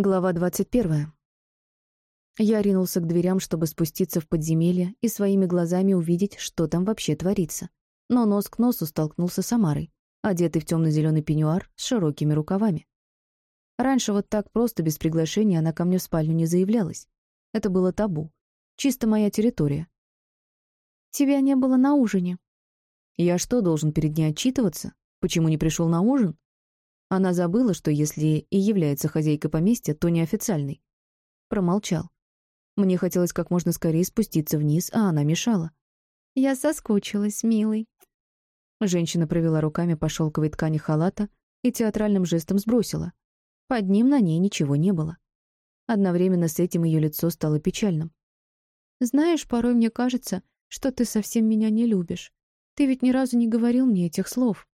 Глава 21. Я ринулся к дверям, чтобы спуститься в подземелье и своими глазами увидеть, что там вообще творится. Но нос к носу столкнулся с Амарой, одетый в темно-зеленый пеньюар с широкими рукавами. Раньше вот так просто, без приглашения, она ко мне в спальню не заявлялась. Это было табу. Чисто моя территория. «Тебя не было на ужине». «Я что, должен перед ней отчитываться? Почему не пришел на ужин?» Она забыла, что если и является хозяйкой поместья, то неофициальной. Промолчал. Мне хотелось как можно скорее спуститься вниз, а она мешала. «Я соскучилась, милый». Женщина провела руками по шелковой ткани халата и театральным жестом сбросила. Под ним на ней ничего не было. Одновременно с этим ее лицо стало печальным. «Знаешь, порой мне кажется, что ты совсем меня не любишь. Ты ведь ни разу не говорил мне этих слов».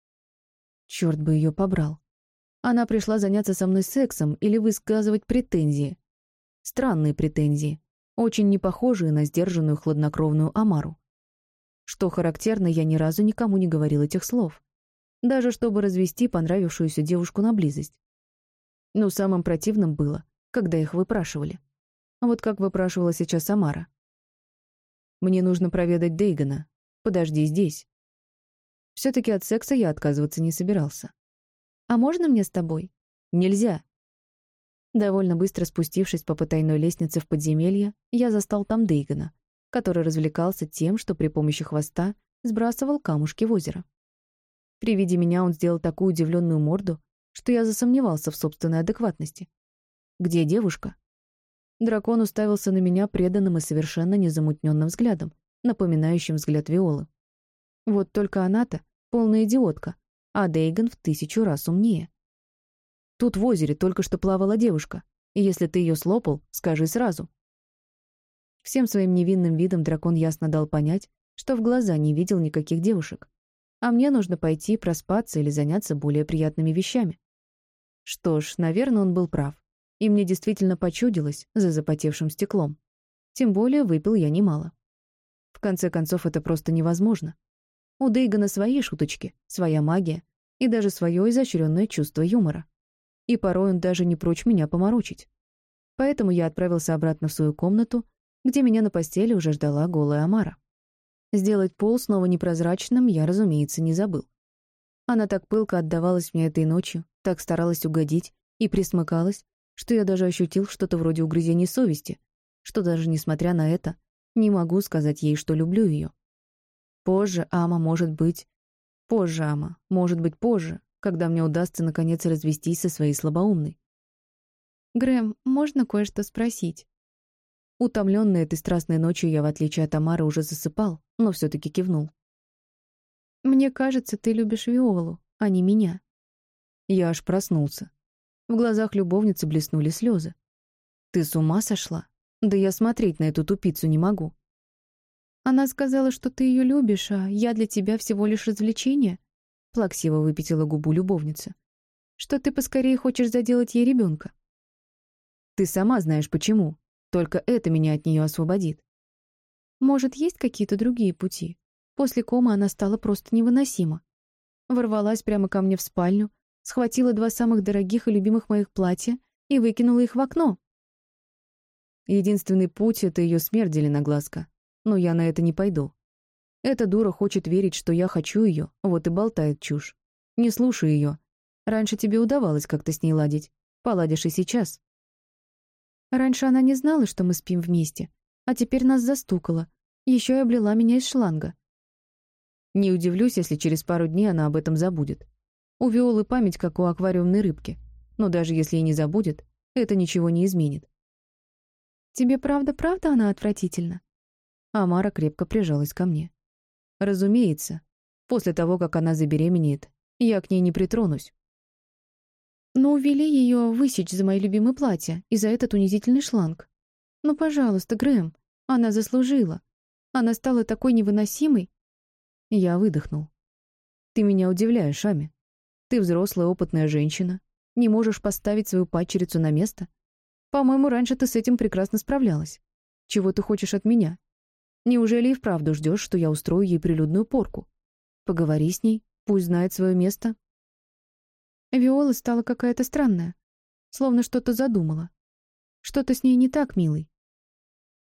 Черт бы ее побрал. Она пришла заняться со мной сексом или высказывать претензии. Странные претензии, очень не похожие на сдержанную хладнокровную Амару. Что характерно, я ни разу никому не говорил этих слов. Даже чтобы развести понравившуюся девушку на близость. Но самым противным было, когда их выпрашивали. Вот как выпрашивала сейчас Амара. «Мне нужно проведать Дейгана. Подожди здесь». Все-таки от секса я отказываться не собирался. «А можно мне с тобой?» «Нельзя». Довольно быстро спустившись по потайной лестнице в подземелье, я застал там Дейгана, который развлекался тем, что при помощи хвоста сбрасывал камушки в озеро. При виде меня он сделал такую удивленную морду, что я засомневался в собственной адекватности. «Где девушка?» Дракон уставился на меня преданным и совершенно незамутненным взглядом, напоминающим взгляд Виолы. Вот только она-то полная идиотка, а Дейган в тысячу раз умнее. Тут в озере только что плавала девушка, и если ты ее слопал, скажи сразу. Всем своим невинным видом дракон ясно дал понять, что в глаза не видел никаких девушек, а мне нужно пойти проспаться или заняться более приятными вещами. Что ж, наверное, он был прав, и мне действительно почудилось за запотевшим стеклом. Тем более выпил я немало. В конце концов, это просто невозможно. У Дейгана свои шуточки, своя магия и даже свое изощренное чувство юмора. И порой он даже не прочь меня поморочить. Поэтому я отправился обратно в свою комнату, где меня на постели уже ждала голая Амара. Сделать пол снова непрозрачным я, разумеется, не забыл. Она так пылко отдавалась мне этой ночью, так старалась угодить и присмыкалась, что я даже ощутил что-то вроде угрызений совести, что даже несмотря на это, не могу сказать ей, что люблю ее. Позже, Ама, может быть... Позже, Ама, может быть, позже, когда мне удастся наконец развестись со своей слабоумной. «Грэм, можно кое-что спросить?» Утомленный этой страстной ночью я, в отличие от Тамары, уже засыпал, но все таки кивнул. «Мне кажется, ты любишь Виолу, а не меня». Я аж проснулся. В глазах любовницы блеснули слезы. «Ты с ума сошла? Да я смотреть на эту тупицу не могу. Она сказала, что ты ее любишь, а я для тебя всего лишь развлечение. Плаксиво выпятила губу любовница. Что ты поскорее хочешь заделать ей ребенка. Ты сама знаешь почему. Только это меня от нее освободит. Может, есть какие-то другие пути? После комы она стала просто невыносима. Ворвалась прямо ко мне в спальню, схватила два самых дорогих и любимых моих платья и выкинула их в окно. Единственный путь — это ее смерть, Зеленоглазка но я на это не пойду. Эта дура хочет верить, что я хочу ее, вот и болтает чушь. Не слушай ее. Раньше тебе удавалось как-то с ней ладить. Поладишь и сейчас. Раньше она не знала, что мы спим вместе, а теперь нас застукала. Еще и облила меня из шланга. Не удивлюсь, если через пару дней она об этом забудет. У Виолы память, как у аквариумной рыбки. Но даже если и не забудет, это ничего не изменит. «Тебе правда-правда она отвратительна?» Амара крепко прижалась ко мне. Разумеется, после того, как она забеременеет, я к ней не притронусь. Но увели ее высечь за мои любимые платья и за этот унизительный шланг. Ну, пожалуйста, Грэм, она заслужила. Она стала такой невыносимой. Я выдохнул. Ты меня удивляешь, Ами. Ты взрослая, опытная женщина. Не можешь поставить свою падчерицу на место? По-моему, раньше ты с этим прекрасно справлялась. Чего ты хочешь от меня? Неужели и вправду ждешь, что я устрою ей прилюдную порку? Поговори с ней, пусть знает свое место. Виола стала какая-то странная. Словно что-то задумала. Что-то с ней не так, милый.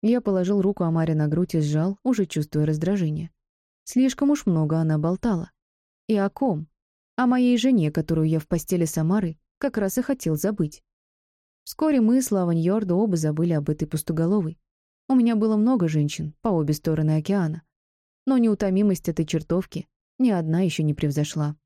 Я положил руку Амаре на грудь и сжал, уже чувствуя раздражение. Слишком уж много она болтала. И о ком? О моей жене, которую я в постели с Амарой как раз и хотел забыть. Вскоре мы с Лаваньордо оба забыли об этой пустоголовой. У меня было много женщин по обе стороны океана. Но неутомимость этой чертовки ни одна еще не превзошла.